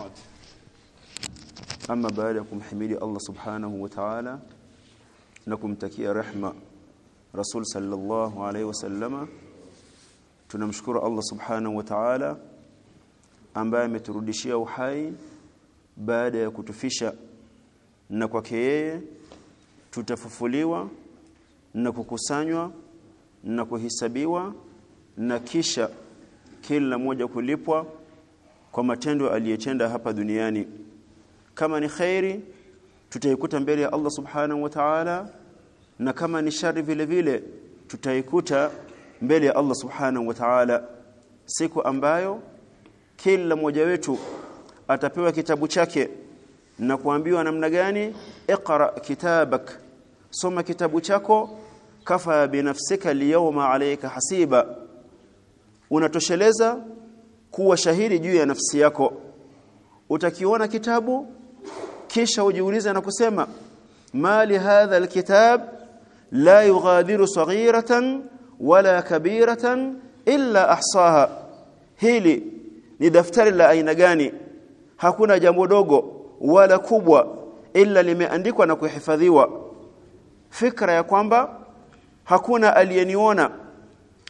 baad ama baada ya kumhimidi Allah subhanahu wa ta'ala na kumtakia rehma Rasul sallallahu alaihi wasallama tunamshukuru Allah subhanahu wa ta'ala ambaye ameturudishia uhai baada ya kutufisha na kwake yeye tutafufuliwa na kukusanywa na kuhisabiwa na kisha kila mmoja kulipwa kwa matendo aliyotenda hapa duniani. Kama ni khairi tutaikuta mbele ya Allah subhanahu wa ta'ala na kama ni shari vile vile tutaikuta mbele ya Allah subhanahu wa ta'ala. Siku ambayo kila mmoja wetu atapewa kitabu chake na kuambiwa namna gani iqra kitabak soma kitabu chako kafa binafsika liyawma alayka hasiba. Unatosheleza kuwa shahidi juu ya nafsi yako. Utakiona kitabu kisha ujiulize na kusema mali hadha alkitab la yughadiru saghiratan wala kabiratan illa ahsaha. Hili ni daftari la aina gani? Hakuna jambo dogo wala kubwa illa limeandikwa na kuhifadhiwa. Fikra ya kwamba hakuna aliyeniona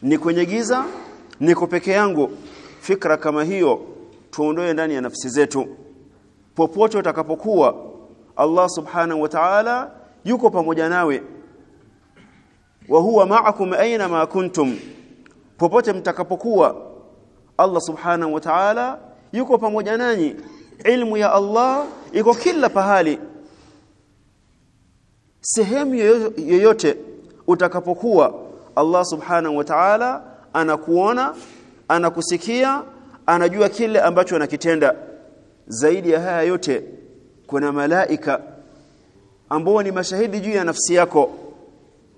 ni kwenye giza niko peke yangu fikra kama hiyo tuondoe ndani ya nafsi zetu. Popote utakapokuwa Allah subhanahu wa ta'ala yuko pamoja nawe. Wa huwa ma'akum aina ma kuntum. Popote mtakapokuwa Allah subhanahu wa ta'ala yuko pamoja nanyi. Ilmu ya Allah iko kila pahali. Sehemu yoyote utakapokuwa Allah subhanahu wa ta'ala anakuona anakusikia anajua kile ambacho anakitenda. Zaidi ya haya yote kuna malaika ambao ni mashahidi juu ya nafsi yako.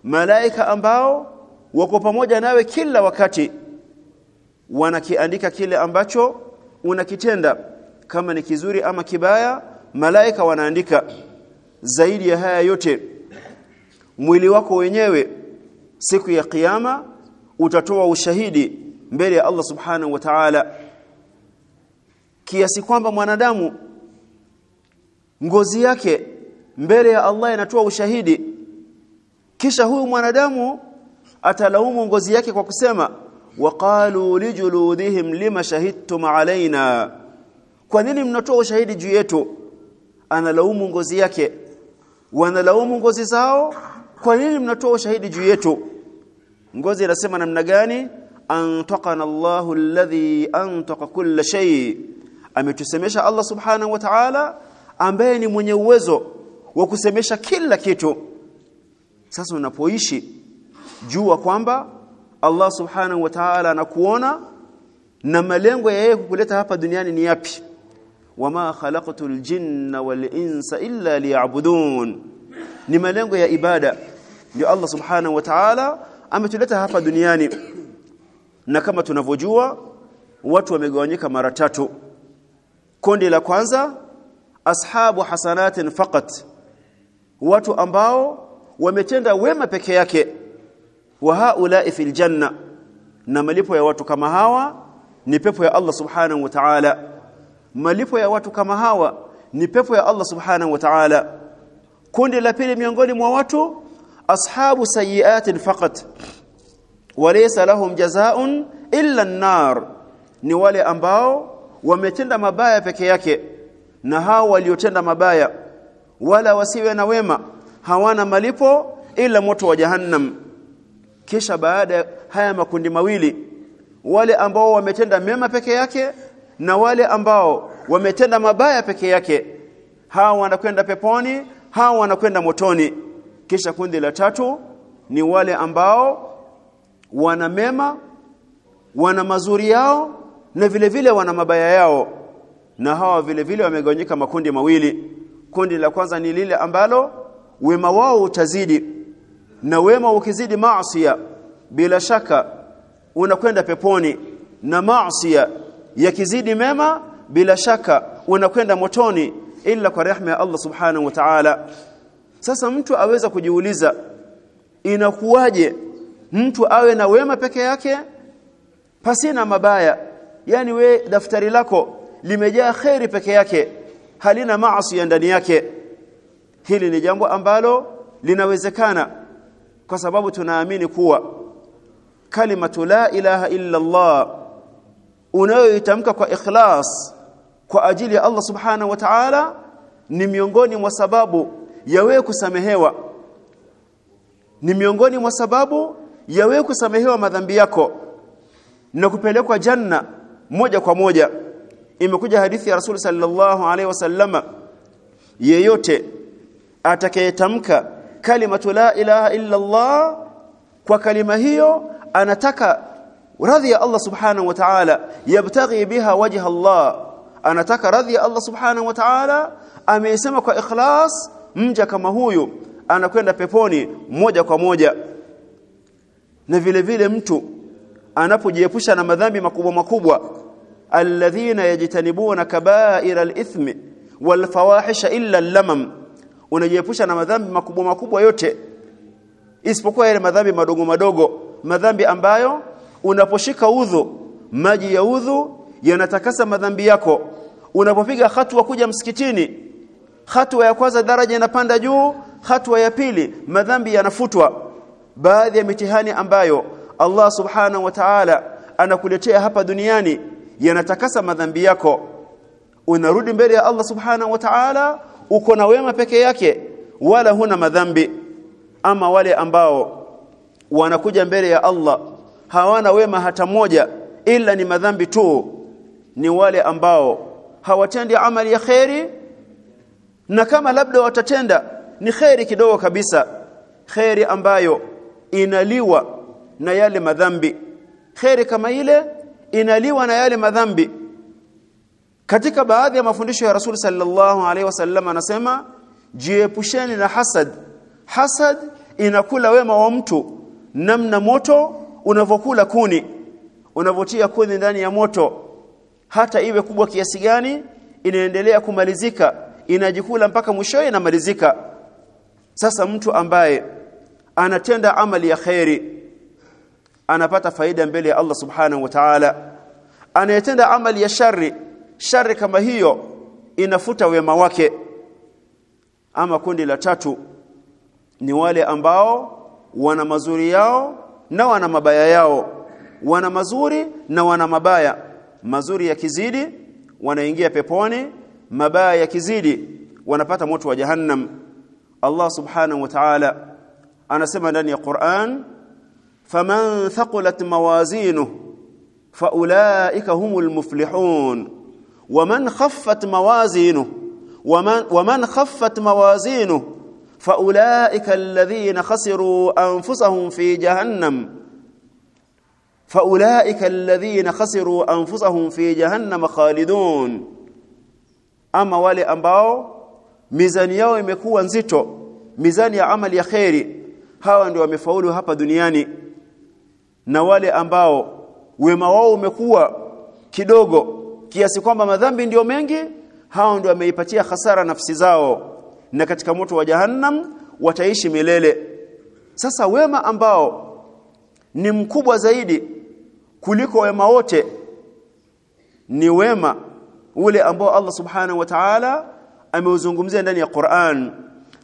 Malaika ambao wako pamoja nawe kila wakati wanakiandika kile ambacho unakitenda. Kama ni kizuri ama kibaya malaika wanaandika. Zaidi ya haya yote mwili wako wenyewe siku ya kiyama utatoa ushahidi mbele ya Allah subhanahu wa ta'ala kiasi kwamba mwanadamu ngozi yake mbele ya Allah inatoa ushahidi. Kisha huyu mwanadamu atalaumu ngozi yake kwa kusema waqalu lijuludihim lima shahidtum alaina kwa nini mnatoa ushahidi juu yetu? Analaumu ngozi yake. Wanalaumu ngozi zao? Kwa nini mnatoa ushahidi juu yetu? Ngozi inasema namna gani antaqana Allahu alladhi antaqa kulla shay. Ametusemesha Allah subhanahu wa ta'ala ambaye ni mwenye uwezo wa kusemesha kila kitu. Sasa unapoishi jua kwamba Allah subhanahu wa ta'ala anakuona na malengo ya yeye kukuleta hapa duniani ni yapi? Wama khalaqatul jinna wal insa illa liya'budun. Ni malengo ya ibada. Ndio Allah subhanahu wa ta'ala ametuleta hapa duniani na kama tunavyojua watu wamegawanyika mara tatu. Kundi la kwanza ashabu hasanatin faqat. Watu ambao wametenda wema peke yake. Wa haula'i fil janna. Na malipo ya watu kama hawa ni pepo ya Allah subhanahu wa ta'ala. Malipo ya watu kama hawa ni pepo ya Allah subhanahu wa ta'ala. Kundi la pili miongoni mwa watu ashabu sayiatin faqat walaysa lahum jazaa'un illa an-nar. Ni wale ambao wametenda mabaya peke yake na hao waliotenda mabaya wala wasiwe na wema hawana malipo ila moto wa jahannam. Kisha baada haya makundi mawili wale ambao wametenda mema peke yake na wale ambao wametenda mabaya peke yake hao wanakwenda peponi hao wanakwenda motoni. Kisha kundi la tatu ni wale ambao wana mema wana mazuri yao na vile vile wana mabaya yao. Na hawa vile vile wamegawanyika makundi mawili. Kundi la kwanza ni lile ambalo wema wao utazidi. Na wema ukizidi maasiya bila shaka unakwenda peponi. Na maasiya yakizidi mema bila shaka unakwenda motoni. Ila kwa rehema ya Allah subhanahu wa ta'ala. Sasa mtu aweza kujiuliza inakuwaje mtu awe na wema peke yake pasina mabaya. Yani we daftari lako limejaa khairi peke yake halina maasi ya ndani yake. Hili ni jambo ambalo linawezekana kwa sababu tunaamini kuwa kalimatu la ilaha illa Allah unayoitamka kwa ikhlas kwa ajili ya Allah subhanahu wa ta'ala ni miongoni mwa sababu ya wewe kusamehewa. Ni miongoni mwa sababu ya wewe kusamehewa madhambi yako na kupelekwa janna moja kwa moja. Imekuja hadithi ya Rasul sallallahu alaihi wasallama. Yeyote atakayetamka kalimatu la ilaha illa Allah kwa kalima hiyo anataka radhi ya Allah subhanahu wa ta'ala yabtaghi biha wajha Allah. Anataka radhi ya Allah subhanahu wa ta'ala ameisema kwa ikhlas mja kama huyu anakwenda peponi moja kwa moja na vile vile mtu anapojiepusha na madhambi makubwa makubwa alladhina yajtanibuna kaba'ira al-ithmi wal fawahisha illa al-lamam unajiepusha na madhambi makubwa makubwa yote isipokuwa yale madhambi madogo madogo madhambi ambayo unaposhika udhu maji ya udhu yanatakasa madhambi yako. Unapopiga hatua kuja msikitini hatua ya kwanza daraja inapanda juu hatua ya pili madhambi yanafutwa baadhi ya mitihani ambayo Allah subhanahu wa ta'ala anakuletea hapa duniani yanatakasa madhambi yako. Unarudi mbele ya Allah subhanahu wa ta'ala uko na wema peke yake wala huna madhambi. Ama wale ambao wanakuja mbele ya Allah hawana wema hata moja ila ni madhambi tu. Ni wale ambao hawatendi amali ya khairi na kama labda watatenda ni khairi kidogo kabisa. Khairi ambayo inaliwa na yale madhambi. Khairi kama ile inaliwa na yale madhambi. Katika baadhi ya mafundisho ya Rasul sallallahu alaihi wasallam anasema jiepusheni na hasad. Hasad inakula wema wa mtu. Namna moto unavokula kuni. Unavotia kuni ndani ya moto. Hata iwe kubwa kiasi gani inaendelea kumalizika. Inajikula mpaka mwishowe inamalizika. Sasa mtu ambaye anatenda amali ya khairi anapata faida mbele ya Allah subhanahu wa ta'ala. Anayetenda amali ya shari shari kama hiyo inafuta wema wake. Ama kundi la tatu ni wale ambao wana mazuri yao na wana mabaya yao. Wana mazuri na wana mabaya. Mazuri ya kizidi wanaingia peponi. Mabaya ya kizidi wanapata moto wa jahannam. Allah subhanahu wa ta'ala anasema ndani ya Qur'an faman thaqulat mawazinuhu faulaika humul muflihun. Waman khaffat mawazinuhu waman waman khaffat mawazinuhu faulaika alladhina khasiru anfusahum fi jahannam. Faulaika alladhina khasiru anfusahum fi jahannam khalidun. Ama wale ambao mizani yao imekuwa nzito mizani ya amali ya kheri hawa ndio wamefaulu hapa duniani na wale ambao wema wao umekuwa kidogo kiasi kwamba madhambi ndio mengi hao ndio wameipatia hasara nafsi zao na katika moto wa jahannam wataishi milele. Sasa wema ambao ni mkubwa zaidi kuliko wema wote ni wema ule ambao Allah subhanahu wa ta'ala ameuzungumzia ndani ya Qur'an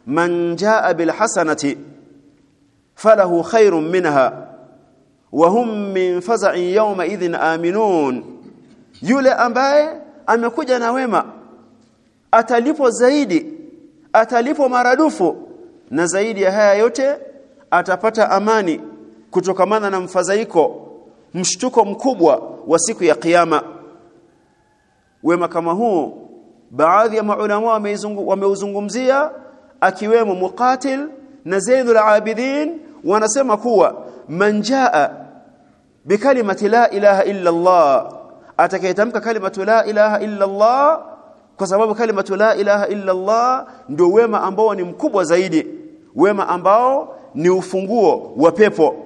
man jaa bil hasanati falahu khairun minha wa hum min faza'in yawma idhin aminun. Yule ambaye amekuja na wema atalipo zaidi atalipo maradufu na zaidi ya haya yote atapata amani kutokamana na mfadhaiko mshtuko mkubwa wa siku ya kiyama. Wema kama huu baadhi ya maulama wameuzungumzia akiwemo Muqatil na Zainul Abidin wanasema kuwa manjaa bikalimati la ilaha illa Allah atakayetamka kalimatu la ilaha illa Allah kwa sababu kalimatu la ilaha illa Allah ndio wema ambao ni mkubwa zaidi wema ambao ni ufunguo wa pepo.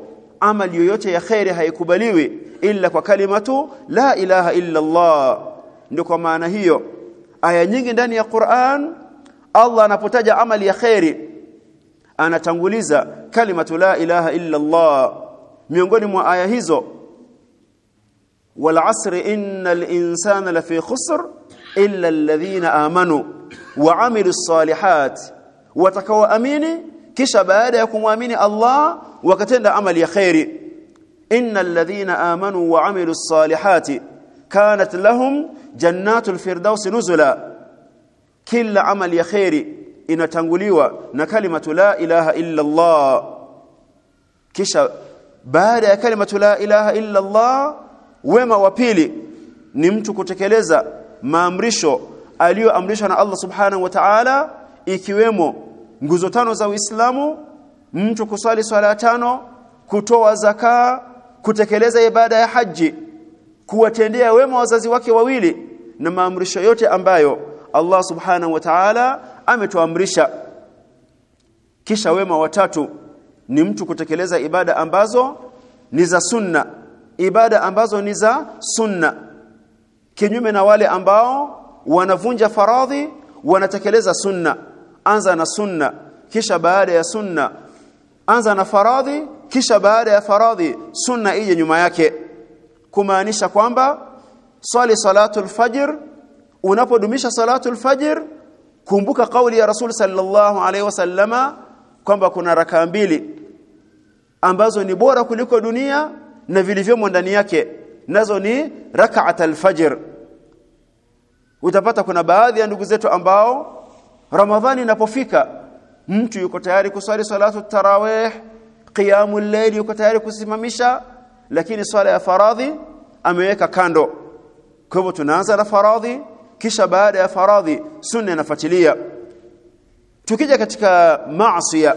Amali yoyote ya khairi haikubaliwi illa kwa kalimatu la ilaha illa Allah. Ndio kwa maana hiyo aya nyingi ndani ya Qur'an Allah anapotaja amali ya khairi anatanguliza kalimatu la ilaha illa Allah. Miongoni mwa aya hizo wal asri innal insana lafi khusr illa alladhina amanu wa amilus salihat watakaoamini kisha baada ya kumwamini Allah wakatenda amali ya khairi. Innal ladhina amanu wa amilus salihati kanat lahum jannatul firdaus nuzula. Kila amali ya khairi inatanguliwa na kalimatu la ilaha illa Allah. Kisha baada ya kalimatu la ilaha illa Allah wema wa pili ni mtu kutekeleza maamrisho aliyoamrishwa na Allah subhanahu wa ta'ala ikiwemo nguzo tano za Uislamu mtu kusali swala tano kutoa zaka kutekeleza ibada ya haji kuwatendea wema wazazi wake wawili na maamrisho yote ambayo Allah subhanahu wa ta'ala ametuamrisha. Kisha wema watatu ni mtu kutekeleza ibada ambazo ni za sunna. Ibada ambazo ni za sunna. Kinyume na wale ambao wanavunja faradhi wanatekeleza sunna. Anza na sunna kisha baada ya sunna. Anza na faradhi kisha baada ya faradhi sunna ije nyuma yake. Kumaanisha kwamba swali salatul fajr unapodumisha salatul fajr kumbuka kauli ya rasul sallallahu alaihi wasallama kwamba kuna rakaa mbili ambazo ni bora kuliko dunia na vilivyomo ndani yake. Nazo ni rak'at al-fajr. Utapata kuna baadhi ya ndugu zetu ambao ramadhani inapofika mtu yuko tayari kuswali salatu tarawih qiyamul layl yuko tayari kusimamisha lakini swala ya faradhi ameweka kando. Kwa hivyo tunaanza na faradhi kisha baada ya faradhi sunna inafuatilia. Tukija katika maasi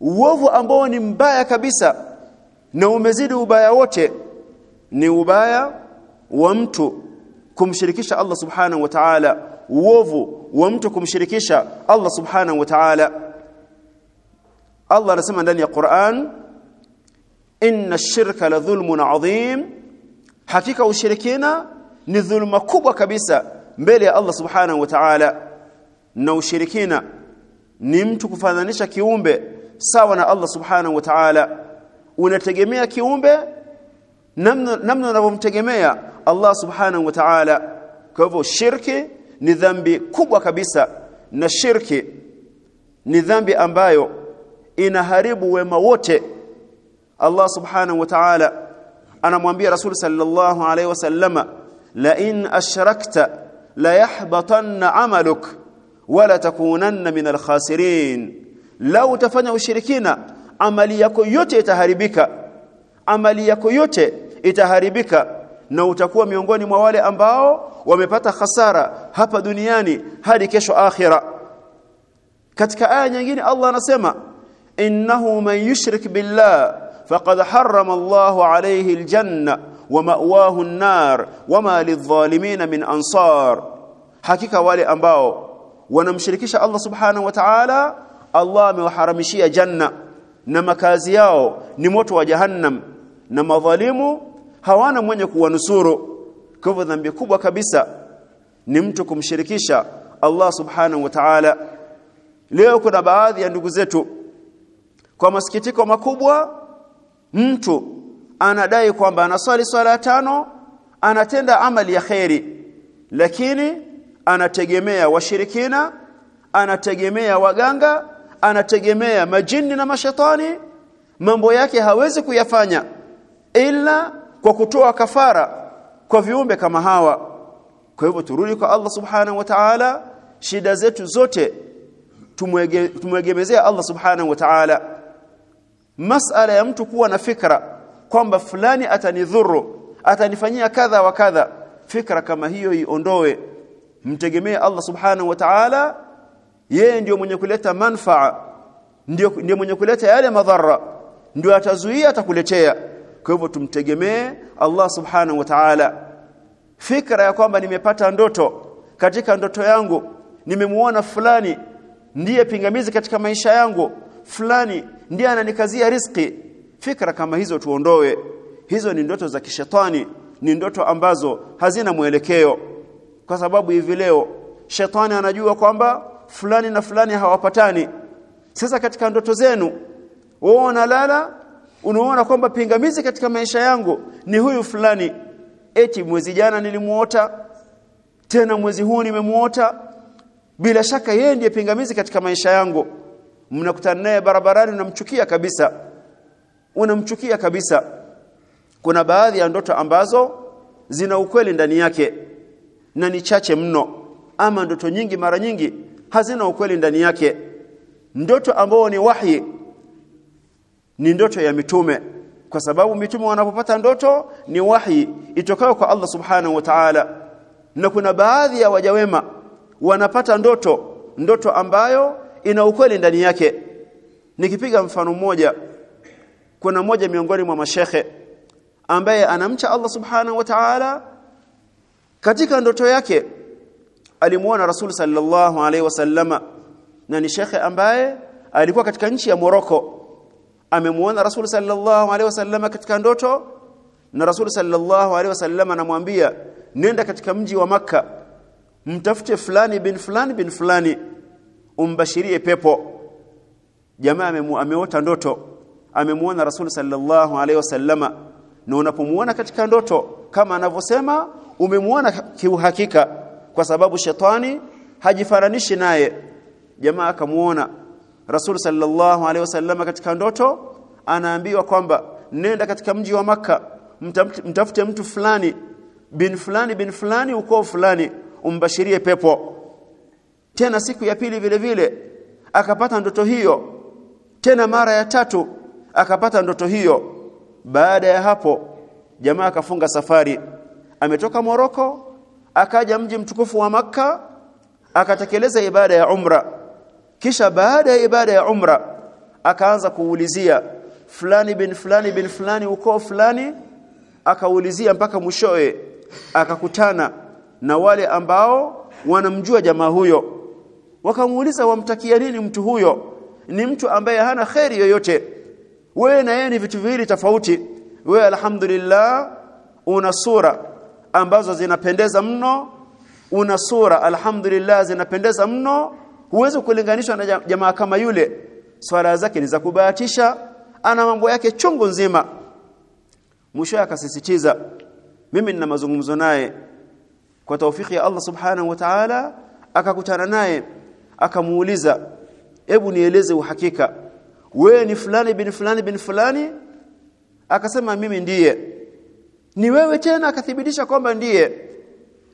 uovu ambao ni mbaya kabisa na umezidi ubaya wote ni ubaya wa mtu kumshirikisha Allah subhanahu wa ta'ala uovu wa mtu kumshirikisha Allah subhanahu wa ta'ala. Allah anasema ndani ya Qur'an inna ash-shirka la dhulmun 'adhim hakika ushirikina ni dhulma kubwa kabisa mbele ya Allah subhanahu wa ta'ala. Na ushirikina ni mtu kufananisha kiumbe sawa na Allah subhanahu wa ta'ala. Unategemea kiumbe namna namna unavyomtegemea Allah subhanahu wa ta'ala. Kwa hivyo shirki ni dhambi kubwa kabisa na shirki ni dhambi ambayo inaharibu wema wote. Allah subhanahu wa ta'ala anamwambia Rasul sallallahu alaihi wasallama la in ashrakta la yahbatanna amaluk wala takunanna min alkhasirin lau utafanya ushirikina amali yako yote itaharibika amali yako yote itaharibika na utakuwa miongoni mwa wale ambao wamepata hasara hapa duniani hadi kesho akhira katika aya nyingine Allah anasema innahu man yushrik billah faqad harrama Allahu alayhi aljanna wa ma'wahu an-nar wama lidh-dhalimin min ansar. Hakika wale ambao wanamshirikisha Allah subhanahu wa ta'ala Allah amewaharamishia janna na makazi yao ni moto wa jahannam na madhalimu hawana mwenye kuwanusuru. Kwa hivyo dhambi kubwa kabisa ni mtu kumshirikisha Allah subhanahu wa ta'ala. Leo kuna baadhi ya ndugu zetu kwa masikitiko makubwa mtu anadai kwamba anaswali swala tano anatenda amali ya khairi lakini anategemea washirikina anategemea waganga anategemea majini na mashetani mambo yake hawezi kuyafanya ila kwa kutoa kafara kwa viumbe kama hawa. Kwa hivyo turudi kwa Allah subhanahu wa ta'ala shida zetu zote tumwegemezea Allah subhanahu wa ta'ala. Masala ya mtu kuwa na fikra kwamba fulani atanidhuru atanifanyia kadha wa kadha. Fikra kama hiyo iondoe. Mtegemee Allah subhanahu wa ta'ala. Yeye ndio mwenye kuleta manfaa ndio ndio mwenye kuleta yale madhara ndio atazuia atakuletea kwa hivyo tumtegemee Allah subhanahu wa ta'ala. Fikra ya kwamba nimepata ndoto. Katika ndoto yangu nimemuona fulani ndiye pingamizi katika maisha yangu. Fulani ndiye ananikazia riski fikra kama hizo tuondoe. Hizo ni ndoto za kishetani ni ndoto ambazo hazina mwelekeo. Kwa sababu hivi leo shetani anajua kwamba fulani na fulani hawapatani. Sasa katika ndoto zenu wewe unalala unaona kwamba pingamizi katika maisha yangu ni huyu fulani. Eti mwezi jana nilimuota tena mwezi huu nimemuota. Bila shaka yeye ndiye pingamizi katika maisha yangu. Mnakutana naye barabarani unamchukia kabisa unamchukia kabisa. Kuna baadhi ya ndoto ambazo zina ukweli ndani yake na ni chache mno ama ndoto nyingi mara nyingi hazina ukweli ndani yake. Ndoto ambao ni wahi ni ndoto ya mitume kwa sababu mitume wanapopata ndoto ni wahi itokayo kwa Allah subhanahu wa ta'ala. Na kuna baadhi ya wajawema wanapata ndoto ndoto ambayo ina ukweli ndani yake. Nikipiga mfano mmoja kuna mmoja miongoni mwa mashehe ambaye anamcha Allah subhanahu wa ta'ala katika ndoto yake. Alimuona Rasul sallallahu alaihi wasallama na ni shekhe ambaye alikuwa katika nchi ya Morocco. Amemuona Rasul sallallahu alaihi wasallama katika ndoto na Rasul sallallahu alaihi wasallama anamwambia nenda katika mji wa maka mtafute fulani bin fulani bin fulani umbashirie pepo. Jamaa ameota ndoto amemuona Rasul sallallahu alaihi wasallama. Na unapomuona katika ndoto kama anavyosema umemwona kiuhakika kwa sababu shetani hajifananishi naye. Jamaa akamuona Rasul sallallahu alaihi wasallama katika ndoto anaambiwa kwamba nenda katika mji wa maka mtafute mtu fulani bin fulani bin fulani ukoo fulani umbashirie pepo. Tena siku ya pili vile vile akapata ndoto hiyo. Tena mara ya tatu akapata ndoto hiyo. Baada ya hapo jamaa akafunga safari. Ametoka Moroko akaja mji mtukufu wa maka akatekeleza ibada ya umra. Kisha baada ya ibada ya umra akaanza kuulizia fulani bin fulani bin fulani ukoo fulani? Akaulizia mpaka mwishoe akakutana na wale ambao wanamjua jamaa huyo. Wakamuuliza wamtakia nini mtu huyo? Ni mtu ambaye hana kheri yoyote wewe na yeye ni vitu viwili tofauti. Wewe alhamdulillah una sura ambazo zinapendeza mno una sura alhamdulillah zinapendeza mno. Huwezi kulinganishwa na jamaa kama yule. Swala zake ni za kubahatisha ana mambo yake chungu nzima. Mwisho akasisitiza mimi nina mazungumzo naye. Kwa taufiki ya Allah subhanahu wa ta'ala akakutana naye akamuuliza hebu nieleze uhakika wewe ni fulani bin fulani bin fulani? Akasema mimi ndiye. Ni wewe tena? Akathibitisha kwamba ndiye.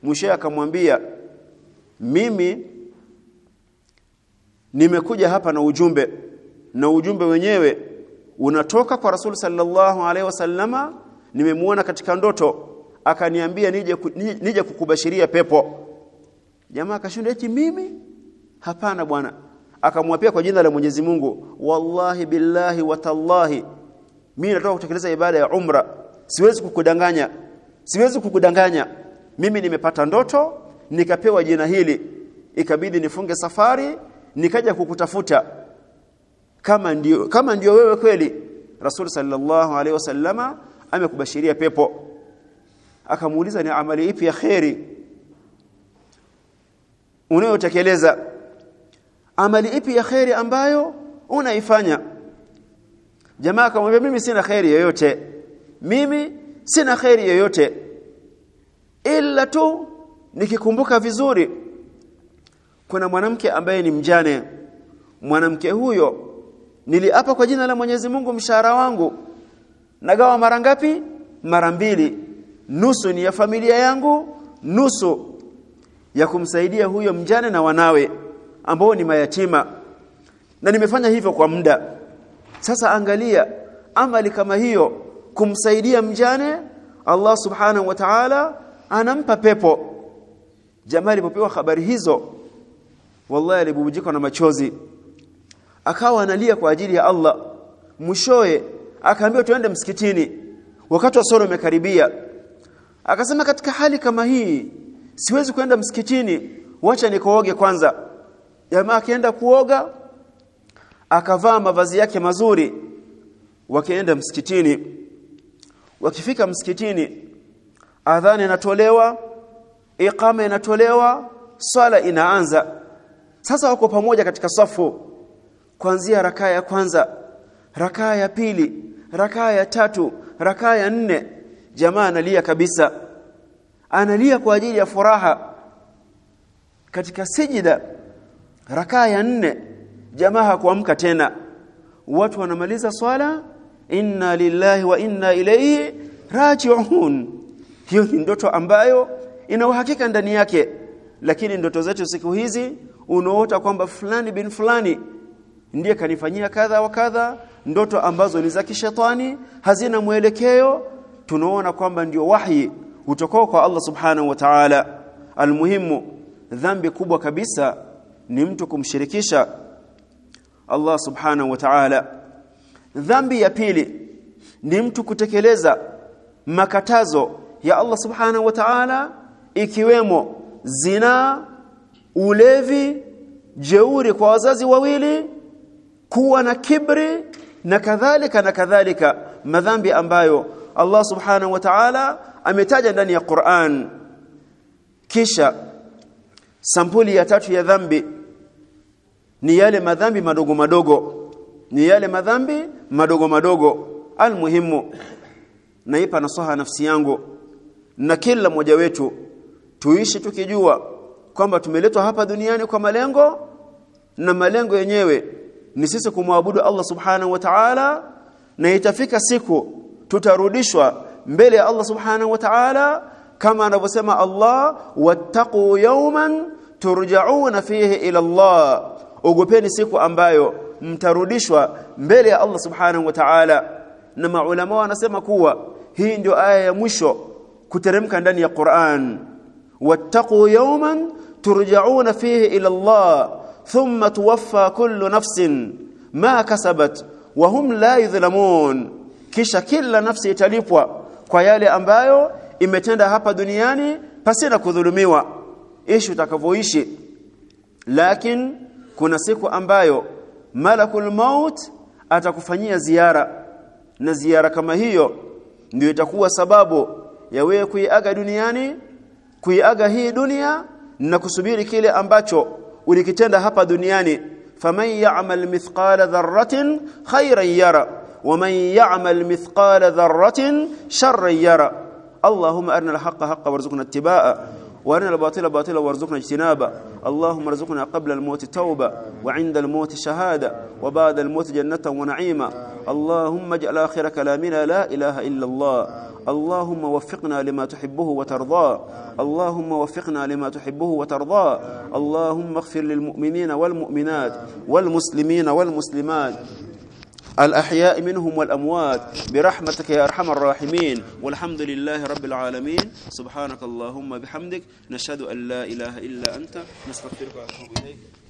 Mwisho akamwambia mimi nimekuja hapa na ujumbe na ujumbe wenyewe unatoka kwa Rasul sallallahu alaihi wasallama nimemuona katika ndoto. Akaniambia nije nije kukubashiria pepo. Jamaa akashinda eti mimi? Hapana bwana akamwapia kwa jina la Mwenyezi Mungu wallahi billahi watallahi mimi nataka kutekeleza ibada ya umra. Siwezi kukudanganya. Siwezi kukudanganya. Mimi nimepata ndoto nikapewa jina hili. Ikabidi nifunge safari nikaja kukutafuta. Kama ndio kama ndio wewe kweli Rasul sallallahu alaihi wasallama amekubashiria pepo. Akamuuliza ni amali ipi ya kheri? Unayotekeleza amali ipi ya khairi ambayo unaifanya? Jamaa akamwambia mimi sina khairi yoyote. Mimi sina khairi yoyote. Ila tu nikikumbuka vizuri kuna mwanamke ambaye ni mjane. Mwanamke huyo niliapa kwa jina la Mwenyezi Mungu mshahara wangu. Nagawa mara ngapi? Mara mbili. Nusu ni ya familia yangu nusu ya kumsaidia huyo mjane na wanawe ambao ni mayatima. Na nimefanya hivyo kwa muda. Sasa angalia amali kama hiyo kumsaidia mjane Allah subhanahu wa ta'ala anampa pepo. Jamaa alipopewa habari hizo wallahi alibubujika na machozi. Akawa analia kwa ajili ya Allah. Mshoe akaambiwa tuende msikitini. Wakati wa sala umekaribia akasema katika hali kama hii siwezi kwenda msikitini. Wacha nikooge kwanza jamaa akaenda kuoga akavaa mavazi yake mazuri wakienda msikitini. Wakifika msikitini adhana inatolewa iqama inatolewa swala inaanza. Sasa wako pamoja katika safu kuanzia rakaa ya kwanza rakaa ya pili rakaa ya tatu rakaa ya nne. Jamaa analia kabisa. Analia kwa ajili ya furaha. Katika sijida rakaa ya nne jamaa hakuamka tena. Watu wanamaliza swala inna lillahi wa inna ilayhi raji'un. Hiyo ni ndoto ambayo ina uhakika ndani yake. Lakini ndoto zetu siku hizi unaota kwamba fulani bin fulani ndiye kanifanyia kadha wa kadha ndoto ambazo ni za kishetani hazina mwelekeo tunaona kwamba ndio wahi utokao kwa Allah subhanahu wa ta'ala. Almuhimu dhambi kubwa kabisa ni mtu kumshirikisha Allah subhanahu wa ta'ala. Dhambi ya pili ni mtu kutekeleza makatazo ya Allah subhanahu wa ta'ala ikiwemo zina ulevi jeuri kwa wazazi wawili kuwa na kibri na kadhalika na kadhalika. Madhambi ambayo Allah subhanahu wa ta'ala ametaja ndani ya Qur'an. Kisha sampuli ya tatu ya dhambi ni yale madhambi madogo madogo. Ni yale madhambi madogo madogo. Almuhimu naipa nasaha nafsi yangu. Na kila mmoja wetu tuishi tukijua kwamba tumeletwa hapa duniani kwa malengo na malengo yenyewe ni sisi kumwabudu Allah subhanahu wa ta'ala na itafika siku tutarudishwa mbele ya Allah subhanahu wa ta'ala kama anavyosema Allah wattaqu yawman turja'una fihi ila Allah ogopeni siku ambayo mtarudishwa mbele ya Allah subhanahu wa ta'ala. Na maulama wanasema kuwa hii ndio aya ya mwisho kuteremka ndani ya Qur'an. Wattaqu yawman turja'una fihi ila Allah thumma tuwaffa kullu nafsin ma kasabat wa hum la yudhlamun kisha kila nafsi italipwa kwa yale ambayo imetenda hapa duniani pasina kudhulumiwa ishi utakavyoishi. Lakini kuna siku ambayo malakul maut atakufanyia ziara na ziara kama hiyo ndio itakuwa sababu ya wewe kuiaga duniani kuiaga hii dunia na kusubiri kile ambacho ulikitenda hapa duniani faman ya'mal mithqala dharratin khayran yara waman ya'mal mithqala dharratin sharran yara اللهم ارنا الحق حقا وارزقنا اتباعه وارنا الباطل باطلا وارزقنا اجتنابه اللهم ارزقنا قبل الموت توبة وعند الموت شهادة وبعد الموت جنة ونعيما. اللهم اجعل اخر كلامنا لا إله إلا الله. اللهم وفقنا لما تحبه وترضاه اللهم وفقنا لما تحبه وترضاه اللهم اغفر للمؤمنين والمؤمنات والمسلمين والمسلمات. الأحياء منهم والأموات. برحمتك يا أرحم الراحمين. والحمد لله رب العالمين. سبحانك اللهم بحمدك. نشهد أن لا إله إلا أنت. نستغفرك ونتوب إليك.